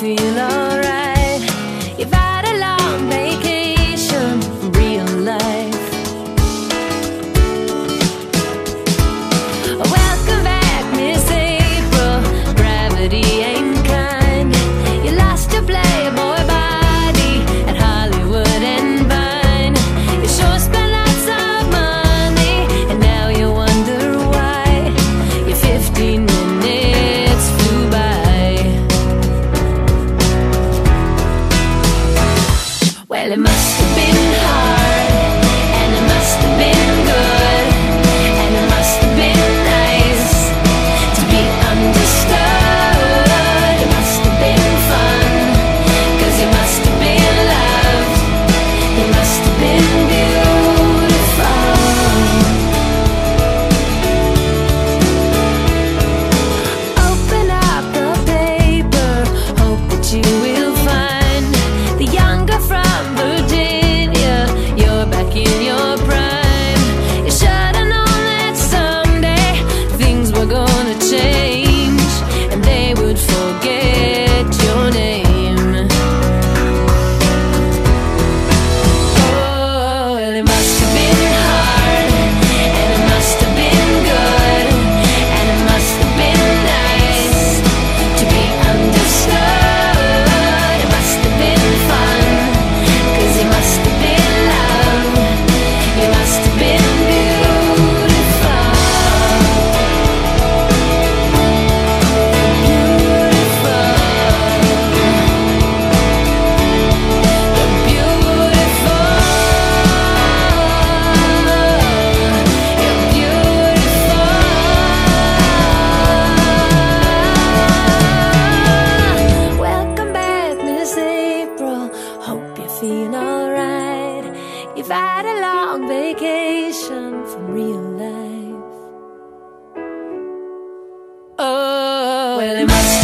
feel know. Well, it must have been feel alright. You've had a long vacation from real life. Oh, well, it must.